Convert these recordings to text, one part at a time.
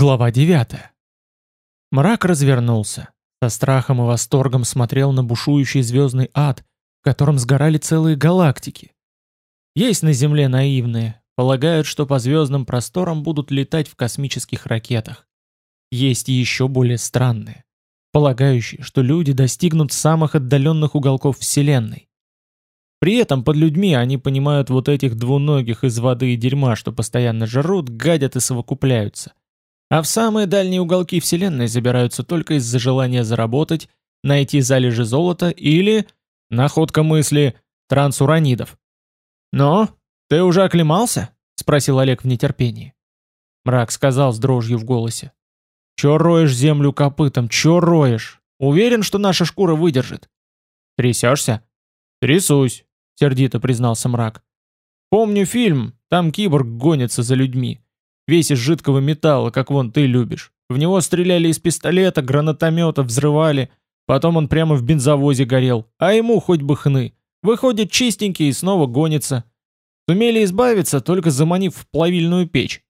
Глава 9. Мрак развернулся. Со страхом и восторгом смотрел на бушующий звездный ад, в котором сгорали целые галактики. Есть на Земле наивные, полагают, что по звездным просторам будут летать в космических ракетах. Есть еще более странные, полагающие, что люди достигнут самых отдаленных уголков Вселенной. При этом под людьми они понимают вот этих двуногих из воды и дерьма, что постоянно жрут, гадят и совокупляются а в самые дальние уголки Вселенной забираются только из-за желания заработать, найти залежи золота или, находка мысли, трансуранидов. «Но, ты уже оклемался?» — спросил Олег в нетерпении. Мрак сказал с дрожью в голосе. «Чё роешь землю копытом, чё роешь? Уверен, что наша шкура выдержит?» «Трясешься?» «Трясусь», — сердито признался мрак. «Помню фильм, там киборг гонится за людьми. Весь из жидкого металла, как вон ты любишь. В него стреляли из пистолета, гранатомета, взрывали. Потом он прямо в бензовозе горел. А ему хоть бы хны. Выходит чистенький и снова гонится. Сумели избавиться, только заманив в плавильную печь.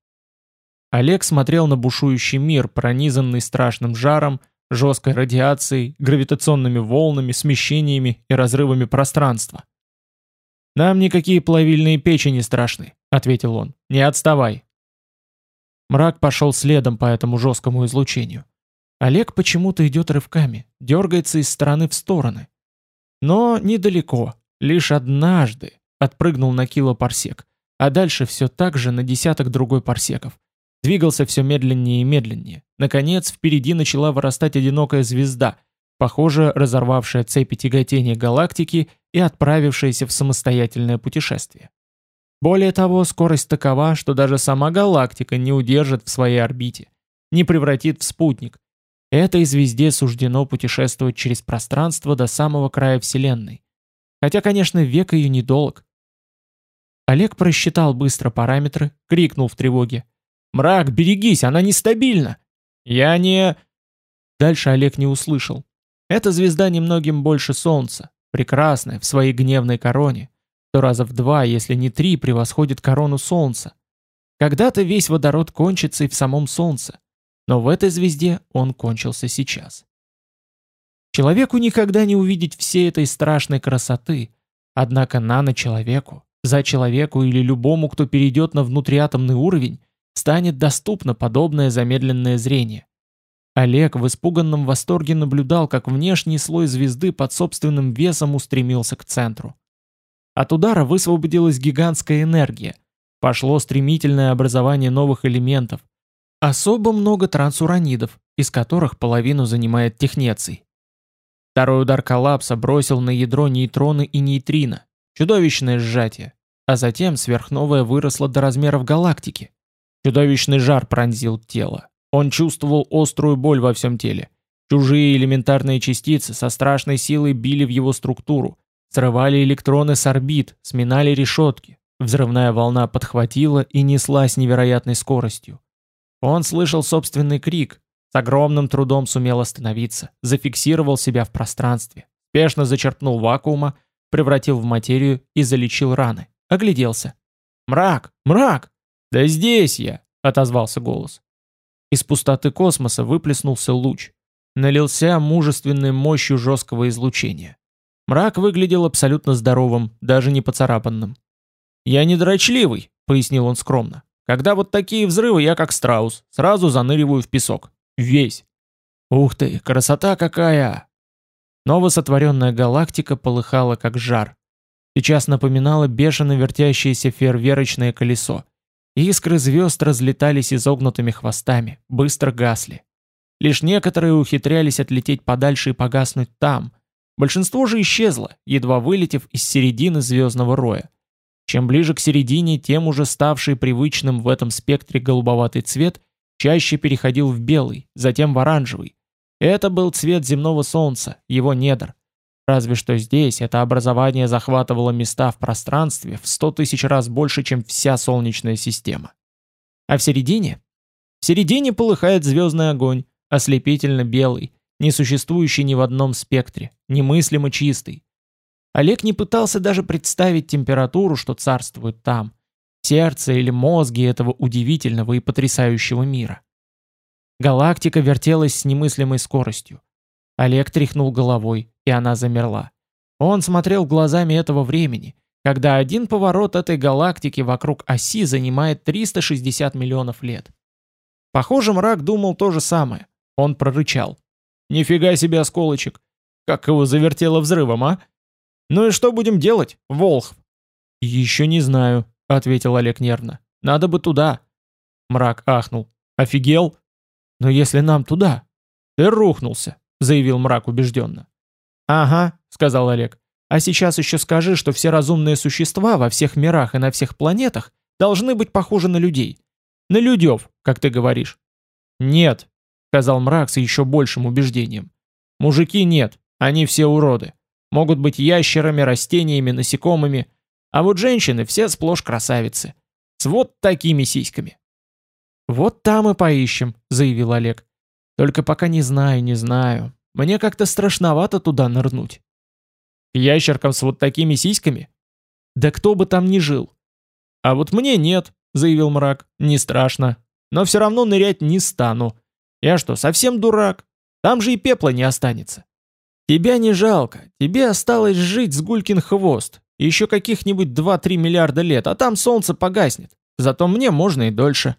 Олег смотрел на бушующий мир, пронизанный страшным жаром, жесткой радиацией, гравитационными волнами, смещениями и разрывами пространства. «Нам никакие плавильные печи не страшны», — ответил он. «Не отставай. Мрак пошел следом по этому жесткому излучению. Олег почему-то идет рывками, дергается из стороны в стороны. Но недалеко, лишь однажды отпрыгнул на килопарсек, а дальше все так же на десяток другой парсеков. Двигался все медленнее и медленнее. Наконец, впереди начала вырастать одинокая звезда, похоже, разорвавшая цепи тяготения галактики и отправившаяся в самостоятельное путешествие. Более того, скорость такова, что даже сама галактика не удержит в своей орбите, не превратит в спутник. Этой звезде суждено путешествовать через пространство до самого края Вселенной. Хотя, конечно, век ее недолг. Олег просчитал быстро параметры, крикнул в тревоге. «Мрак, берегись, она нестабильна!» «Я не...» Дальше Олег не услышал. Эта звезда немногим больше Солнца, прекрасная в своей гневной короне, то раза в два, если не три, превосходит корону Солнца. Когда-то весь водород кончится и в самом Солнце, но в этой звезде он кончился сейчас. Человеку никогда не увидеть всей этой страшной красоты, однако нано-человеку, за человеку или любому, кто перейдет на внутриатомный уровень, станет доступно подобное замедленное зрение. Олег в испуганном восторге наблюдал, как внешний слой звезды под собственным весом устремился к центру. От удара высвободилась гигантская энергия. Пошло стремительное образование новых элементов. Особо много трансуранидов, из которых половину занимает технеций. Второй удар коллапса бросил на ядро нейтроны и нейтрино. Чудовищное сжатие. А затем сверхновая выросла до размеров галактики. Чудовищный жар пронзил тело. Он чувствовал острую боль во всем теле. Чужие элементарные частицы со страшной силой били в его структуру, Срывали электроны с орбит, сминали решетки. Взрывная волна подхватила и неслась невероятной скоростью. Он слышал собственный крик, с огромным трудом сумел остановиться, зафиксировал себя в пространстве, спешно зачерпнул вакуума, превратил в материю и залечил раны. Огляделся. «Мрак! Мрак!» «Да здесь я!» — отозвался голос. Из пустоты космоса выплеснулся луч. Налился мужественной мощью жесткого излучения. Мрак выглядел абсолютно здоровым, даже не поцарапанным. «Я не дрочливый», — пояснил он скромно. «Когда вот такие взрывы, я как страус, сразу заныриваю в песок. Весь». «Ух ты, красота какая!» Новосотворенная галактика полыхала как жар. Сейчас напоминала бешено вертящееся фейерверочное колесо. Искры звезд разлетались изогнутыми хвостами, быстро гасли. Лишь некоторые ухитрялись отлететь подальше и погаснуть там, Большинство же исчезло, едва вылетев из середины звездного роя. Чем ближе к середине, тем уже ставший привычным в этом спектре голубоватый цвет чаще переходил в белый, затем в оранжевый. Это был цвет земного солнца, его недр. Разве что здесь это образование захватывало места в пространстве в сто тысяч раз больше, чем вся Солнечная система. А в середине? В середине полыхает звездный огонь, ослепительно белый, не существующий ни в одном спектре, немыслимо чистый. Олег не пытался даже представить температуру, что царствует там, сердце или мозги этого удивительного и потрясающего мира. Галактика вертелась с немыслимой скоростью. Олег тряхнул головой, и она замерла. Он смотрел глазами этого времени, когда один поворот этой галактики вокруг оси занимает 360 миллионов лет. Похоже, мрак думал то же самое. Он прорычал. «Нифига себе осколочек! Как его завертело взрывом, а? Ну и что будем делать, Волхв?» «Еще не знаю», — ответил Олег нервно. «Надо бы туда». Мрак ахнул. «Офигел? Но если нам туда?» «Ты рухнулся», — заявил мрак убежденно. «Ага», — сказал Олег. «А сейчас еще скажи, что все разумные существа во всех мирах и на всех планетах должны быть похожи на людей. На людев, как ты говоришь». «Нет», — сказал мрак с еще большим убеждением. «Мужики нет, они все уроды. Могут быть ящерами, растениями, насекомыми. А вот женщины все сплошь красавицы. С вот такими сиськами. «Вот там и поищем», — заявил Олег. «Только пока не знаю, не знаю. Мне как-то страшновато туда нырнуть». «К ящеркам с вот такими сиськами?» «Да кто бы там ни жил». «А вот мне нет», — заявил мрак. «Не страшно. Но все равно нырять не стану. Я что, совсем дурак? Там же и пепла не останется». «Тебя не жалко. Тебе осталось жить с гулькин хвост. Еще каких-нибудь 2-3 миллиарда лет, а там солнце погаснет. Зато мне можно и дольше».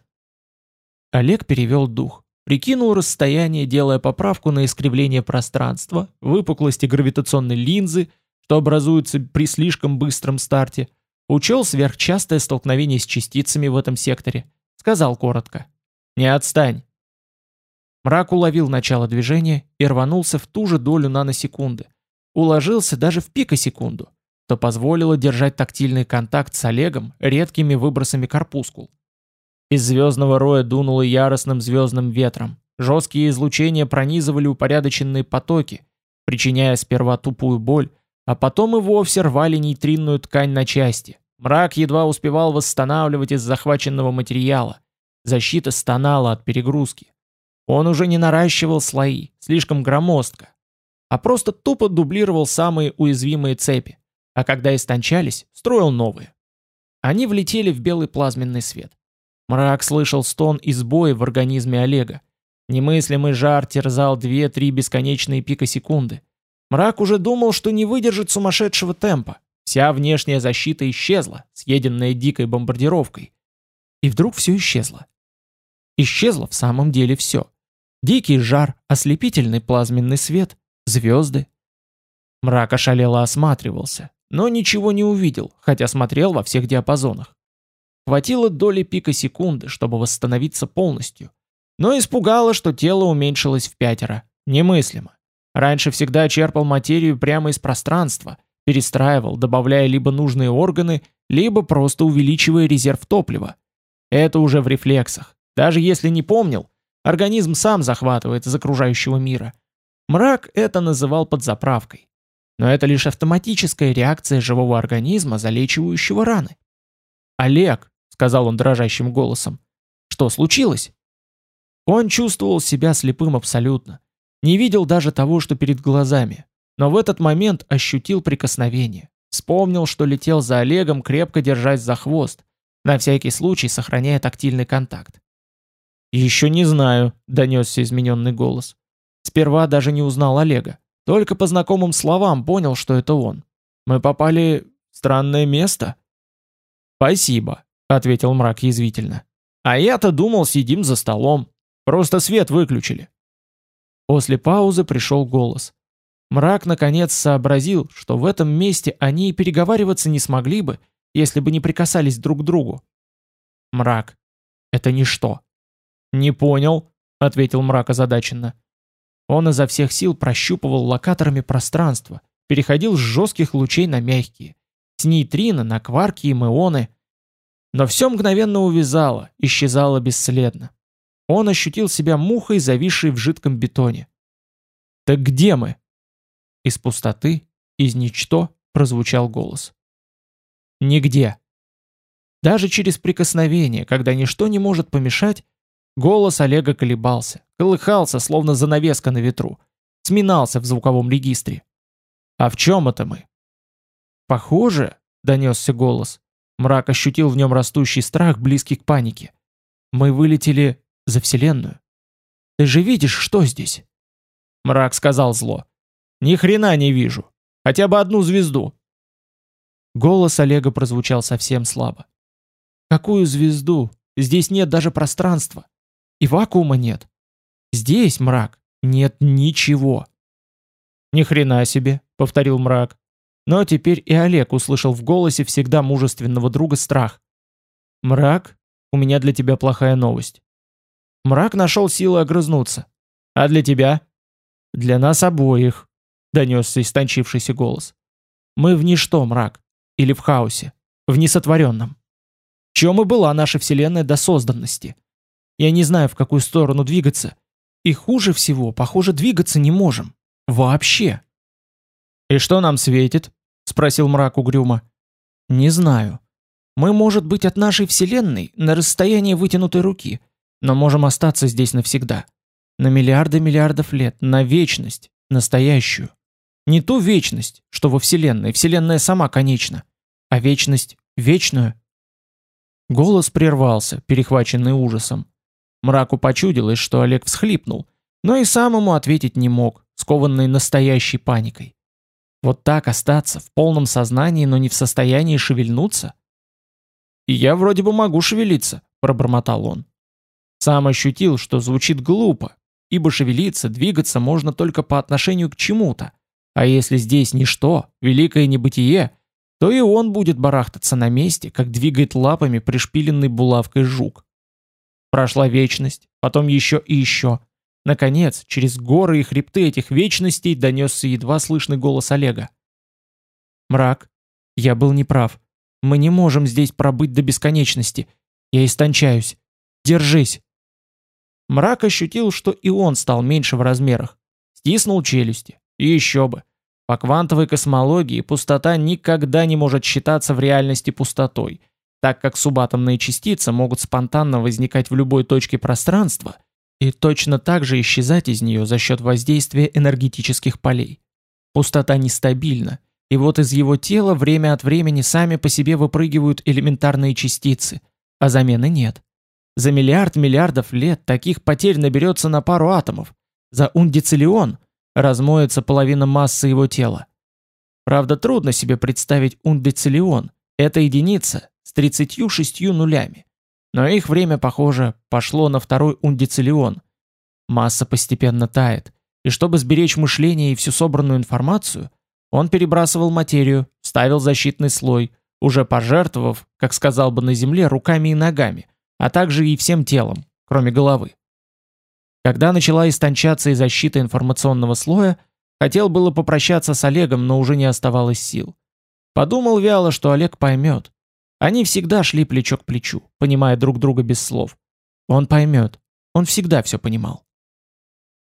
Олег перевел дух, прикинул расстояние, делая поправку на искривление пространства, выпуклости гравитационной линзы, что образуется при слишком быстром старте, учел сверхчастое столкновение с частицами в этом секторе. Сказал коротко. «Не отстань». Мрак уловил начало движения и рванулся в ту же долю наносекунды. Уложился даже в пикосекунду, что позволило держать тактильный контакт с Олегом редкими выбросами корпускул. Из звездного роя дунуло яростным звездным ветром. Жесткие излучения пронизывали упорядоченные потоки, причиняя сперва тупую боль, а потом и вовсе рвали нейтринную ткань на части. Мрак едва успевал восстанавливать из захваченного материала. Защита стонала от перегрузки. Он уже не наращивал слои, слишком громоздко, а просто тупо дублировал самые уязвимые цепи, а когда истончались, строил новые. Они влетели в белый плазменный свет. Мрак слышал стон и сбои в организме Олега. Немыслимый жар терзал 2-3 бесконечные пикосекунды. Мрак уже думал, что не выдержит сумасшедшего темпа. Вся внешняя защита исчезла, съеденная дикой бомбардировкой. И вдруг все исчезло. Исчезло в самом деле все. Дикий жар, ослепительный плазменный свет, звезды. Мрак ошалело осматривался, но ничего не увидел, хотя смотрел во всех диапазонах. Хватило доли пика секунды, чтобы восстановиться полностью. Но испугало, что тело уменьшилось в пятеро. Немыслимо. Раньше всегда черпал материю прямо из пространства, перестраивал, добавляя либо нужные органы, либо просто увеличивая резерв топлива. Это уже в рефлексах. Даже если не помнил, организм сам захватывает из окружающего мира. Мрак это называл подзаправкой. Но это лишь автоматическая реакция живого организма, залечивающего раны. Олег, сказал он дрожащим голосом. «Что случилось?» Он чувствовал себя слепым абсолютно. Не видел даже того, что перед глазами. Но в этот момент ощутил прикосновение. Вспомнил, что летел за Олегом, крепко держась за хвост, на всякий случай сохраняя тактильный контакт. «Еще не знаю», — донесся измененный голос. Сперва даже не узнал Олега. Только по знакомым словам понял, что это он. «Мы попали в странное место?» «Спасибо», ответил мрак язвительно. А я-то думал, сидим за столом. Просто свет выключили. После паузы пришел голос. Мрак наконец сообразил, что в этом месте они и переговариваться не смогли бы, если бы не прикасались друг к другу. Мрак. Это ничто. Не понял, ответил мрак озадаченно. Он изо всех сил прощупывал локаторами пространство, переходил с жестких лучей на мягкие, с нейтрино на кварки и муоны, но все мгновенно увязало, исчезало бесследно. Он ощутил себя мухой, зависшей в жидком бетоне. «Так где мы?» Из пустоты, из ничто прозвучал голос. «Нигде». Даже через прикосновение, когда ничто не может помешать, голос Олега колебался, колыхался, словно занавеска на ветру, сминался в звуковом регистре. «А в чем это мы?» «Похоже», — донесся голос, Мрак ощутил в нем растущий страх, близкий к панике. Мы вылетели за Вселенную. Ты же видишь, что здесь?» Мрак сказал зло. «Ни хрена не вижу. Хотя бы одну звезду». Голос Олега прозвучал совсем слабо. «Какую звезду? Здесь нет даже пространства. И вакуума нет. Здесь, мрак, нет ничего». «Ни хрена себе», — повторил мрак. Но теперь и Олег услышал в голосе всегда мужественного друга страх. «Мрак, у меня для тебя плохая новость». Мрак нашел силы огрызнуться. «А для тебя?» «Для нас обоих», — донесся истончившийся голос. «Мы в ничто, мрак, или в хаосе, в несотворенном. В чем и была наша Вселенная до созданности. Я не знаю, в какую сторону двигаться. И хуже всего, похоже, двигаться не можем. Вообще». «И что нам светит?» — спросил мрак угрюмо. «Не знаю. Мы, может быть, от нашей Вселенной на расстоянии вытянутой руки, но можем остаться здесь навсегда. На миллиарды миллиардов лет, на вечность, настоящую. Не ту вечность, что во Вселенной, Вселенная сама конечна, а вечность вечную. Голос прервался, перехваченный ужасом. Мраку почудилось, что Олег всхлипнул, но и сам ему ответить не мог, скованный настоящей паникой. Вот так остаться, в полном сознании, но не в состоянии шевельнуться? «И я вроде бы могу шевелиться», — пробормотал он. Сам ощутил, что звучит глупо, ибо шевелиться, двигаться можно только по отношению к чему-то. А если здесь ничто, великое небытие, то и он будет барахтаться на месте, как двигает лапами пришпиленный булавкой жук. Прошла вечность, потом еще и еще. Наконец, через горы и хребты этих вечностей донесся едва слышный голос Олега. «Мрак, я был неправ. Мы не можем здесь пробыть до бесконечности. Я истончаюсь. Держись!» Мрак ощутил, что и он стал меньше в размерах. Стиснул челюсти. И еще бы. По квантовой космологии пустота никогда не может считаться в реальности пустотой, так как субатомные частицы могут спонтанно возникать в любой точке пространства и точно так же исчезать из нее за счет воздействия энергетических полей. Пустота нестабильна, и вот из его тела время от времени сами по себе выпрыгивают элементарные частицы, а замены нет. За миллиард миллиардов лет таких потерь наберется на пару атомов. За ундициллион размоется половина массы его тела. Правда, трудно себе представить ундициллион. Это единица с 36 нулями. Но их время, похоже, пошло на второй ундициллион. Масса постепенно тает. И чтобы сберечь мышление и всю собранную информацию, он перебрасывал материю, ставил защитный слой, уже пожертвовав, как сказал бы на Земле, руками и ногами, а также и всем телом, кроме головы. Когда начала истончаться и защита информационного слоя, хотел было попрощаться с Олегом, но уже не оставалось сил. Подумал вяло, что Олег поймет. Они всегда шли плечо к плечу, понимая друг друга без слов. Он поймет. Он всегда все понимал.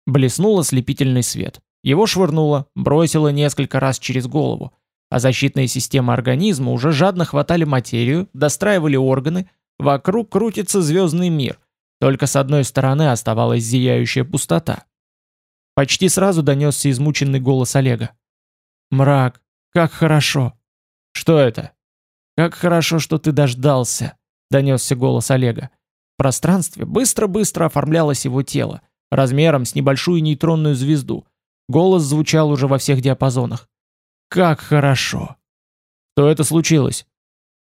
Блеснул ослепительный свет. Его швырнуло, бросило несколько раз через голову, а защитные системы организма уже жадно хватали материю, достраивали органы, Вокруг крутится звездный мир, только с одной стороны оставалась зияющая пустота. Почти сразу донесся измученный голос Олега. «Мрак, как хорошо!» «Что это?» «Как хорошо, что ты дождался!» Донесся голос Олега. В пространстве быстро-быстро оформлялось его тело, размером с небольшую нейтронную звезду. Голос звучал уже во всех диапазонах. «Как хорошо!» «Что это случилось?»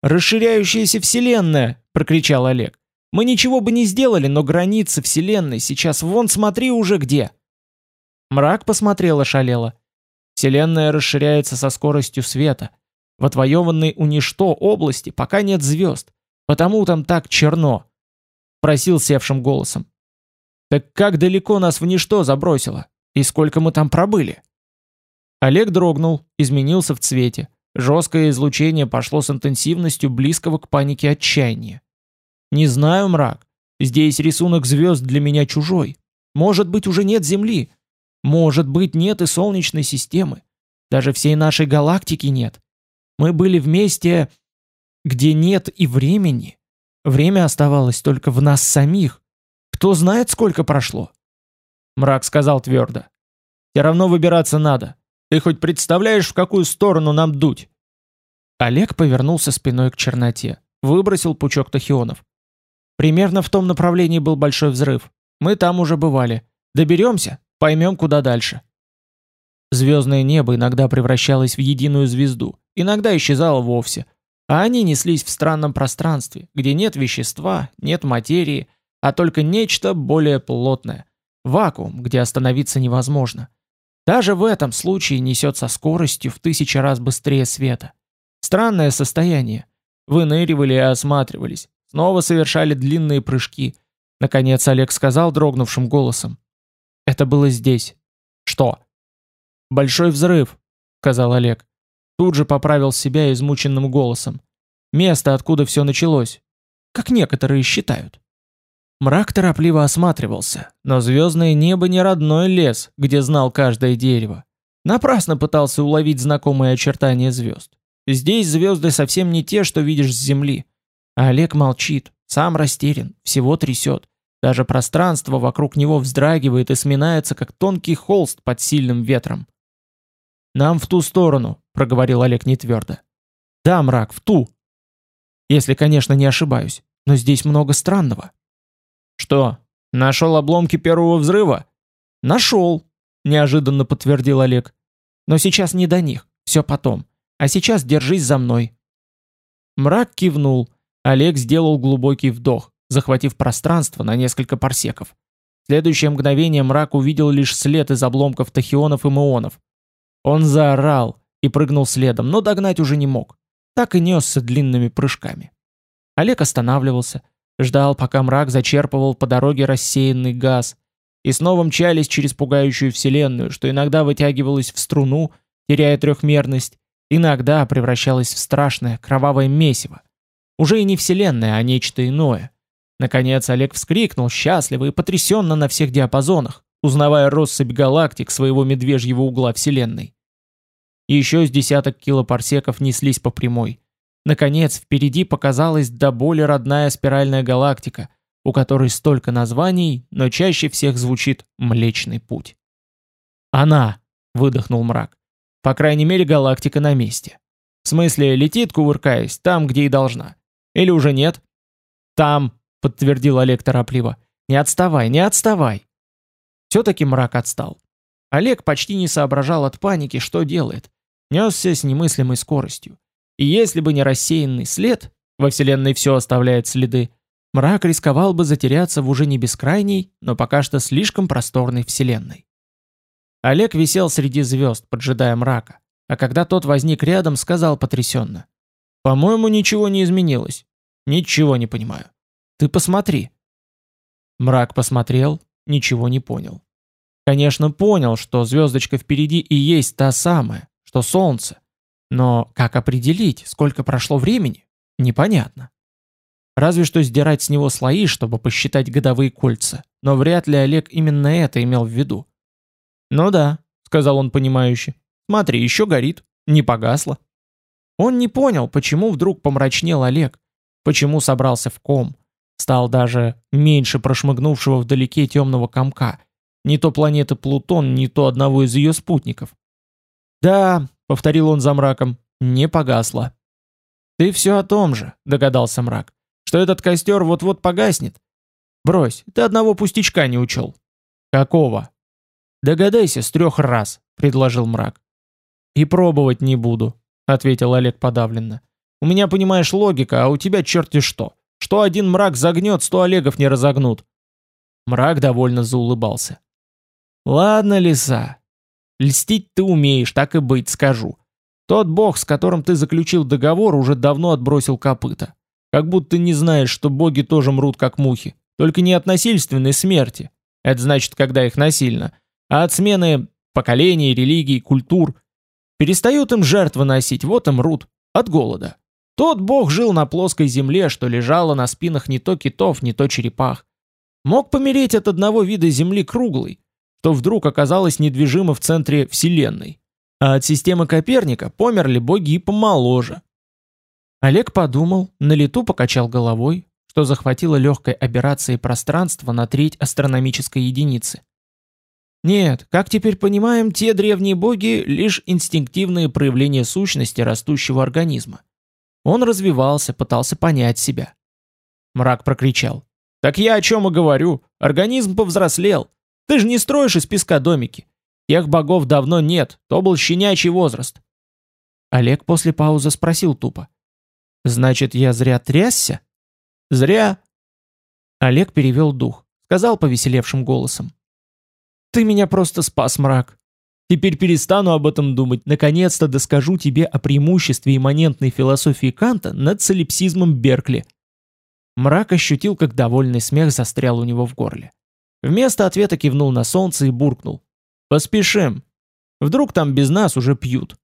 «Расширяющаяся вселенная!» — прокричал Олег. «Мы ничего бы не сделали, но границы вселенной сейчас вон смотри уже где!» Мрак посмотрел ошалело. Вселенная расширяется со скоростью света. В отвоеванной у ничто области пока нет звезд, потому там так черно. Просил севшим голосом. «Так как далеко нас в ничто забросило? И сколько мы там пробыли?» Олег дрогнул, изменился в цвете. Жесткое излучение пошло с интенсивностью близкого к панике отчаяния. «Не знаю, мрак. Здесь рисунок звезд для меня чужой. Может быть, уже нет Земли. Может быть, нет и Солнечной системы. Даже всей нашей галактики нет. Мы были вместе, где нет и времени. Время оставалось только в нас самих. Кто знает, сколько прошло?» Мрак сказал твердо. «Все равно выбираться надо. Ты хоть представляешь, в какую сторону нам дуть?» Олег повернулся спиной к черноте, выбросил пучок тахионов. Примерно в том направлении был большой взрыв. Мы там уже бывали. Доберемся, поймем, куда дальше. Звездное небо иногда превращалось в единую звезду, иногда исчезало вовсе, а они неслись в странном пространстве, где нет вещества, нет материи, а только нечто более плотное. Вакуум, где остановиться невозможно. Даже в этом случае несет со скоростью в тысячи раз быстрее света. Странное состояние. Выныривали и осматривались, снова совершали длинные прыжки. Наконец Олег сказал дрогнувшим голосом. «Это было здесь». «Что?» «Большой взрыв», — сказал Олег. Тут же поправил себя измученным голосом. «Место, откуда все началось. Как некоторые считают». Мрак торопливо осматривался, но звездное небо не родной лес, где знал каждое дерево. Напрасно пытался уловить знакомые очертания звезд. Здесь звезды совсем не те, что видишь с земли. А Олег молчит, сам растерян, всего трясет. Даже пространство вокруг него вздрагивает и сминается, как тонкий холст под сильным ветром. «Нам в ту сторону», — проговорил Олег нетвердо. «Да, мрак, в ту. Если, конечно, не ошибаюсь. Но здесь много странного». «Что, нашел обломки первого взрыва?» «Нашел», — неожиданно подтвердил Олег. «Но сейчас не до них, все потом. А сейчас держись за мной». Мрак кивнул. Олег сделал глубокий вдох, захватив пространство на несколько парсеков. В следующее мгновение мрак увидел лишь след из обломков тахионов и муонов. Он заорал и прыгнул следом, но догнать уже не мог. Так и несся длинными прыжками. Олег останавливался, Ждал, пока мрак зачерпывал по дороге рассеянный газ, и снова мчались через пугающую вселенную, что иногда вытягивалась в струну, теряя трехмерность, иногда превращалась в страшное кровавое месиво. Уже и не вселенная, а нечто иное. Наконец Олег вскрикнул, счастливо и потрясенно на всех диапазонах, узнавая россыпь галактик своего медвежьего угла вселенной. Еще с десяток килопарсеков неслись по прямой. Наконец, впереди показалась до боли родная спиральная галактика, у которой столько названий, но чаще всех звучит «Млечный путь». «Она!» — выдохнул мрак. «По крайней мере, галактика на месте. В смысле, летит, кувыркаясь, там, где и должна. Или уже нет?» «Там!» — подтвердил Олег торопливо. «Не отставай, не отставай!» Все-таки мрак отстал. Олег почти не соображал от паники, что делает. Несся с немыслимой скоростью. И если бы не рассеянный след, во Вселенной все оставляет следы, мрак рисковал бы затеряться в уже не бескрайней, но пока что слишком просторной Вселенной. Олег висел среди звезд, поджидая мрака, а когда тот возник рядом, сказал потрясенно. «По-моему, ничего не изменилось. Ничего не понимаю. Ты посмотри». Мрак посмотрел, ничего не понял. Конечно, понял, что звездочка впереди и есть та самая, что Солнце, но как определить, сколько прошло времени, непонятно. Разве что сдирать с него слои, чтобы посчитать годовые кольца, но вряд ли Олег именно это имел в виду. «Ну да», — сказал он понимающе, — «смотри, еще горит, не погасло». Он не понял, почему вдруг помрачнел Олег, почему собрался в ком, стал даже меньше прошмыгнувшего вдалеке темного комка, не то планеты Плутон, не то одного из ее спутников. Да, — повторил он за мраком, — не погасло. «Ты все о том же», — догадался мрак, — «что этот костер вот-вот погаснет. Брось, ты одного пустячка не учел». «Какого?» «Догадайся с трех раз», — предложил мрак. «И пробовать не буду», — ответил Олег подавленно. «У меня, понимаешь, логика, а у тебя черти что. Что один мрак загнет, сто Олегов не разогнут». Мрак довольно заулыбался. «Ладно, лиса, Льстить ты умеешь, так и быть, скажу. Тот бог, с которым ты заключил договор, уже давно отбросил копыта. Как будто не знаешь, что боги тоже мрут, как мухи. Только не от насильственной смерти. Это значит, когда их насильно. А от смены поколений, религий, культур. Перестают им жертвы носить, вот и мрут. От голода. Тот бог жил на плоской земле, что лежало на спинах не то китов, не то черепах. Мог помереть от одного вида земли круглой, что вдруг оказалось недвижимо в центре Вселенной. А от системы Коперника померли боги и помоложе. Олег подумал, на лету покачал головой, что захватило легкой аберрацией пространства на треть астрономической единицы. Нет, как теперь понимаем, те древние боги — лишь инстинктивные проявления сущности растущего организма. Он развивался, пытался понять себя. Мрак прокричал. «Так я о чем и говорю. Организм повзрослел. Ты же не строишь из песка домики. Тех богов давно нет, то был щенячий возраст. Олег после паузы спросил тупо. Значит, я зря трясся? Зря. Олег перевел дух, сказал повеселевшим голосом. Ты меня просто спас, мрак. Теперь перестану об этом думать, наконец-то доскажу тебе о преимуществе имманентной философии Канта над солипсизмом Беркли. Мрак ощутил, как довольный смех застрял у него в горле. Вместо ответа кивнул на солнце и буркнул. «Поспешим. Вдруг там без нас уже пьют».